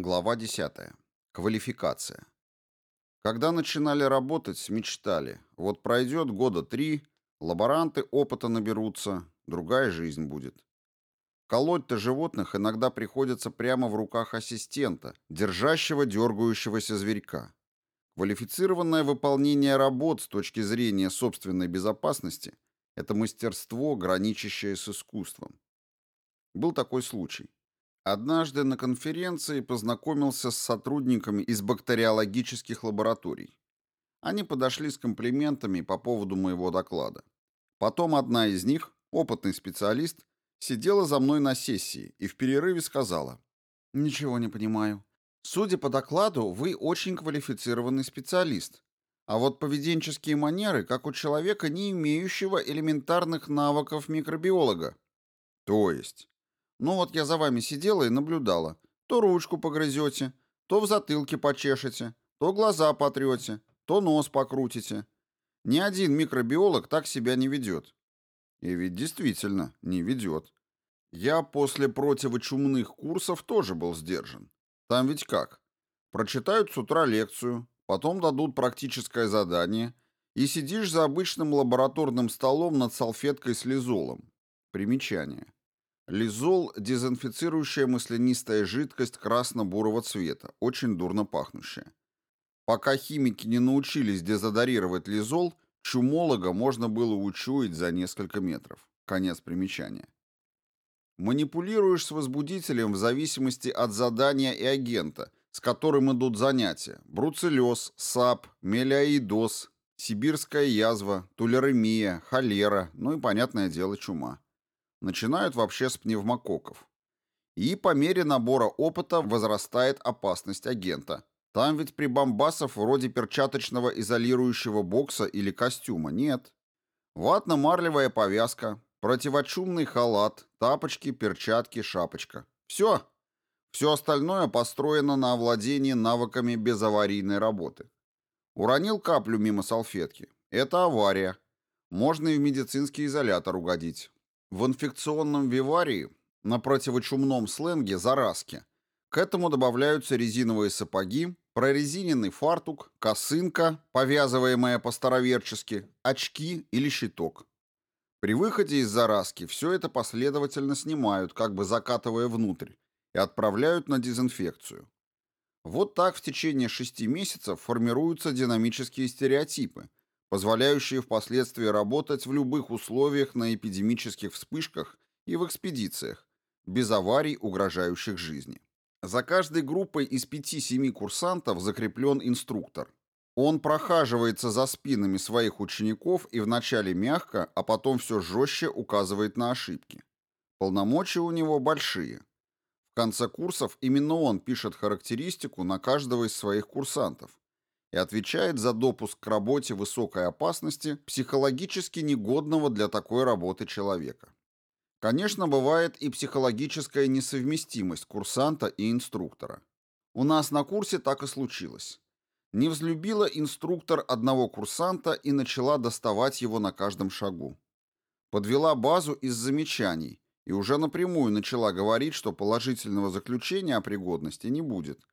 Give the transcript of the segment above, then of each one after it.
Глава 10. Квалификация. Когда начинали работать, мечтали. Вот пройдет года три, лаборанты опыта наберутся, другая жизнь будет. Колоть-то животных иногда приходится прямо в руках ассистента, держащего дергающегося зверька. Квалифицированное выполнение работ с точки зрения собственной безопасности – это мастерство, граничащее с искусством. Был такой случай. Однажды на конференции познакомился с сотрудниками из бактериологических лабораторий. Они подошли с комплиментами по поводу моего доклада. Потом одна из них, опытный специалист, сидела за мной на сессии и в перерыве сказала «Ничего не понимаю. Судя по докладу, вы очень квалифицированный специалист. А вот поведенческие манеры, как у человека, не имеющего элементарных навыков микробиолога». «То есть?» Ну вот я за вами сидела и наблюдала. То ручку погрызете, то в затылке почешете, то глаза потрете, то нос покрутите. Ни один микробиолог так себя не ведет. И ведь действительно не ведет. Я после противочумных курсов тоже был сдержан. Там ведь как? Прочитают с утра лекцию, потом дадут практическое задание, и сидишь за обычным лабораторным столом над салфеткой с лизолом. Примечание. Лизол – дезинфицирующая маслянистая жидкость красно-бурого цвета, очень дурно пахнущая. Пока химики не научились дезодорировать лизол, чумолога можно было учуять за несколько метров. Конец примечания. Манипулируешь с возбудителем в зависимости от задания и агента, с которым идут занятия. Бруцеллез, сап, мелиоидоз, сибирская язва, тулеремия, холера, ну и, понятное дело, чума. Начинают вообще с пневмококков. И по мере набора опыта возрастает опасность агента. Там ведь прибамбасов вроде перчаточного изолирующего бокса или костюма нет. Ватно-марлевая повязка, противочумный халат, тапочки, перчатки, шапочка. Все. Все остальное построено на овладении навыками безаварийной работы. Уронил каплю мимо салфетки. Это авария. Можно и в медицинский изолятор угодить. В инфекционном виварии, на противочумном сленге заразки, к этому добавляются резиновые сапоги, прорезиненный фартук, косынка, повязываемая по-староверчески, очки или щиток. При выходе из заразки все это последовательно снимают, как бы закатывая внутрь, и отправляют на дезинфекцию. Вот так в течение шести месяцев формируются динамические стереотипы, позволяющие впоследствии работать в любых условиях на эпидемических вспышках и в экспедициях, без аварий, угрожающих жизни. За каждой группой из 5-7 курсантов закреплен инструктор. Он прохаживается за спинами своих учеников и вначале мягко, а потом все жестче указывает на ошибки. Полномочия у него большие. В конце курсов именно он пишет характеристику на каждого из своих курсантов, и отвечает за допуск к работе высокой опасности психологически негодного для такой работы человека. Конечно, бывает и психологическая несовместимость курсанта и инструктора. У нас на курсе так и случилось. Не взлюбила инструктор одного курсанта и начала доставать его на каждом шагу. Подвела базу из замечаний и уже напрямую начала говорить, что положительного заключения о пригодности не будет,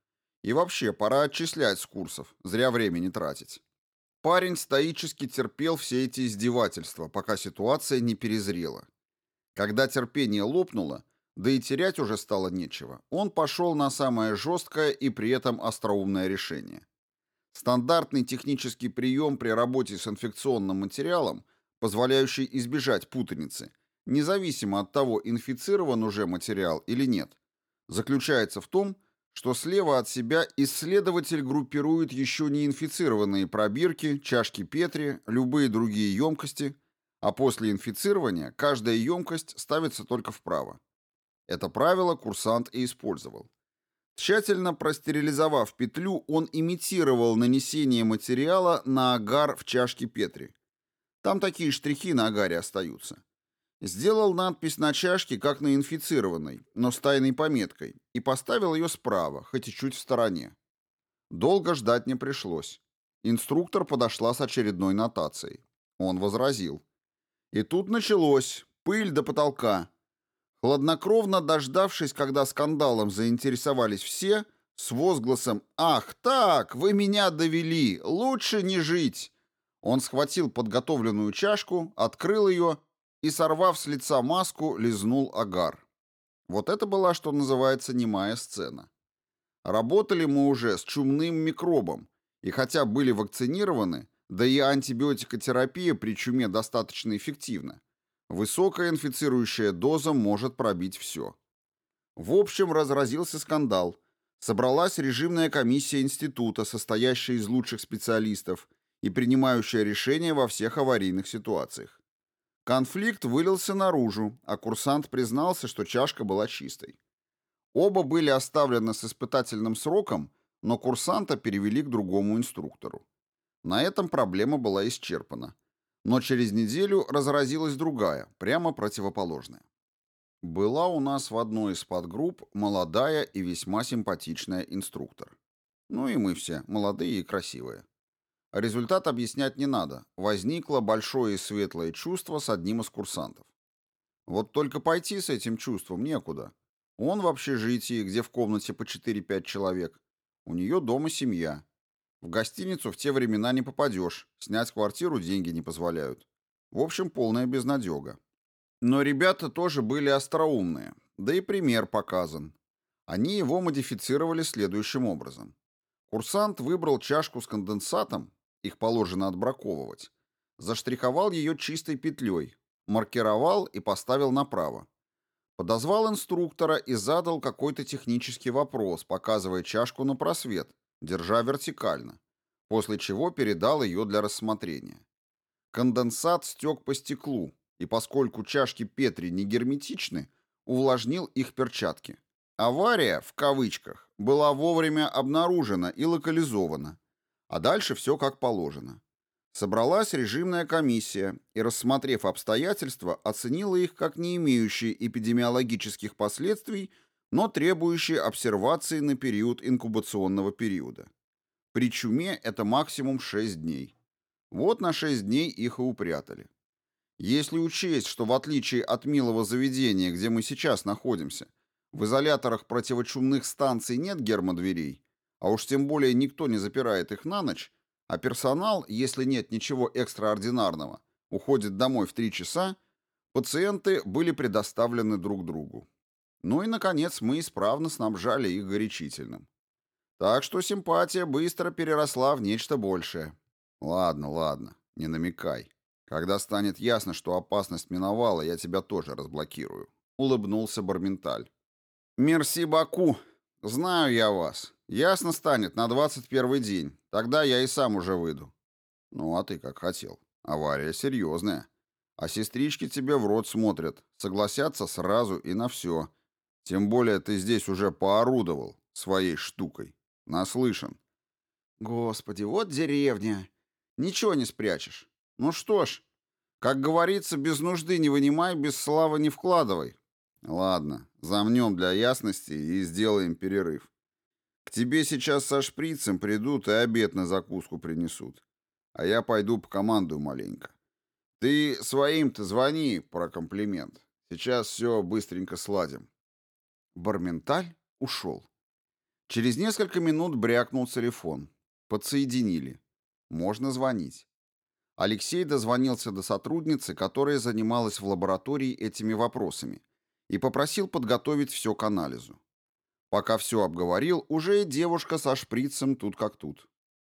и вообще, пора отчислять с курсов, зря времени тратить. Парень стоически терпел все эти издевательства, пока ситуация не перезрела. Когда терпение лопнуло, да и терять уже стало нечего, он пошел на самое жесткое и при этом остроумное решение. Стандартный технический прием при работе с инфекционным материалом, позволяющий избежать путаницы, независимо от того, инфицирован уже материал или нет, заключается в том, что слева от себя исследователь группирует еще не инфицированные пробирки, чашки Петри, любые другие емкости, а после инфицирования каждая емкость ставится только вправо. Это правило курсант и использовал. Тщательно простерилизовав петлю, он имитировал нанесение материала на агар в чашке Петри. Там такие штрихи на агаре остаются. Сделал надпись на чашке, как на инфицированной, но с тайной пометкой, и поставил ее справа, хоть и чуть в стороне. Долго ждать не пришлось. Инструктор подошла с очередной нотацией. Он возразил. И тут началось. Пыль до потолка. Хладнокровно дождавшись, когда скандалом заинтересовались все, с возгласом «Ах так, вы меня довели, лучше не жить!» Он схватил подготовленную чашку, открыл ее и, сорвав с лица маску, лизнул агар. Вот это была, что называется, немая сцена. Работали мы уже с чумным микробом, и хотя были вакцинированы, да и антибиотикотерапия при чуме достаточно эффективна, высокая инфицирующая доза может пробить все. В общем, разразился скандал. Собралась режимная комиссия института, состоящая из лучших специалистов и принимающая решения во всех аварийных ситуациях. Конфликт вылился наружу, а курсант признался, что чашка была чистой. Оба были оставлены с испытательным сроком, но курсанта перевели к другому инструктору. На этом проблема была исчерпана. Но через неделю разразилась другая, прямо противоположная. Была у нас в одной из подгрупп молодая и весьма симпатичная инструктор. Ну и мы все, молодые и красивые. Результат объяснять не надо. Возникло большое и светлое чувство с одним из курсантов. Вот только пойти с этим чувством некуда. Он в общежитии, где в комнате по 4-5 человек. У нее дома семья. В гостиницу в те времена не попадешь. Снять квартиру деньги не позволяют. В общем, полная безнадега. Но ребята тоже были остроумные, да и пример показан. Они его модифицировали следующим образом. Курсант выбрал чашку с конденсатом, их положено отбраковывать, заштриховал ее чистой петлей, маркировал и поставил направо. Подозвал инструктора и задал какой-то технический вопрос, показывая чашку на просвет, держа вертикально, после чего передал ее для рассмотрения. Конденсат стек по стеклу, и поскольку чашки Петри не герметичны, увлажнил их перчатки. Авария, в кавычках, была вовремя обнаружена и локализована, а дальше все как положено. Собралась режимная комиссия и, рассмотрев обстоятельства, оценила их как не имеющие эпидемиологических последствий, но требующие обсервации на период инкубационного периода. При чуме это максимум 6 дней. Вот на 6 дней их и упрятали. Если учесть, что в отличие от милого заведения, где мы сейчас находимся, в изоляторах противочумных станций нет гермодверей, а уж тем более никто не запирает их на ночь, а персонал, если нет ничего экстраординарного, уходит домой в три часа, пациенты были предоставлены друг другу. Ну и, наконец, мы исправно снабжали их горячительным. Так что симпатия быстро переросла в нечто большее. Ладно, ладно, не намекай. Когда станет ясно, что опасность миновала, я тебя тоже разблокирую. Улыбнулся Барменталь. Мерси, Баку. Знаю я вас. Ясно станет на 21 день. Тогда я и сам уже выйду. Ну, а ты как хотел. Авария серьезная. А сестрички тебе в рот смотрят. Согласятся сразу и на все. Тем более ты здесь уже поорудовал своей штукой. Наслышан. Господи, вот деревня. Ничего не спрячешь. Ну что ж, как говорится, без нужды не вынимай, без славы не вкладывай. Ладно, замнем для ясности и сделаем перерыв. К тебе сейчас со шприцем придут и обед на закуску принесут. А я пойду по команду маленько. Ты своим-то звони про комплимент. Сейчас все быстренько сладим. Барменталь ушел. Через несколько минут брякнул телефон. Подсоединили. Можно звонить. Алексей дозвонился до сотрудницы, которая занималась в лаборатории этими вопросами, и попросил подготовить все к анализу. Пока все обговорил, уже девушка со шприцем тут как тут.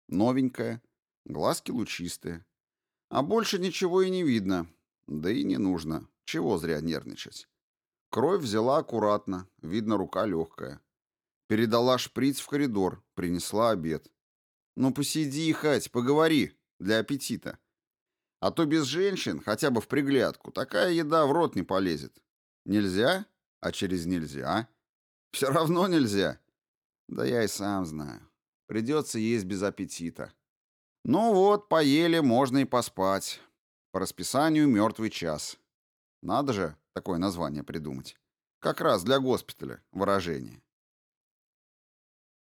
Новенькая, глазки лучистые. А больше ничего и не видно. Да и не нужно. Чего зря нервничать. Кровь взяла аккуратно, видно, рука легкая. Передала шприц в коридор, принесла обед. «Ну посиди, Хать, поговори, для аппетита». А то без женщин, хотя бы в приглядку, такая еда в рот не полезет. Нельзя? А через нельзя? Все равно нельзя. Да я и сам знаю. Придется есть без аппетита. Ну вот, поели, можно и поспать. По расписанию мертвый час. Надо же такое название придумать. Как раз для госпиталя выражение.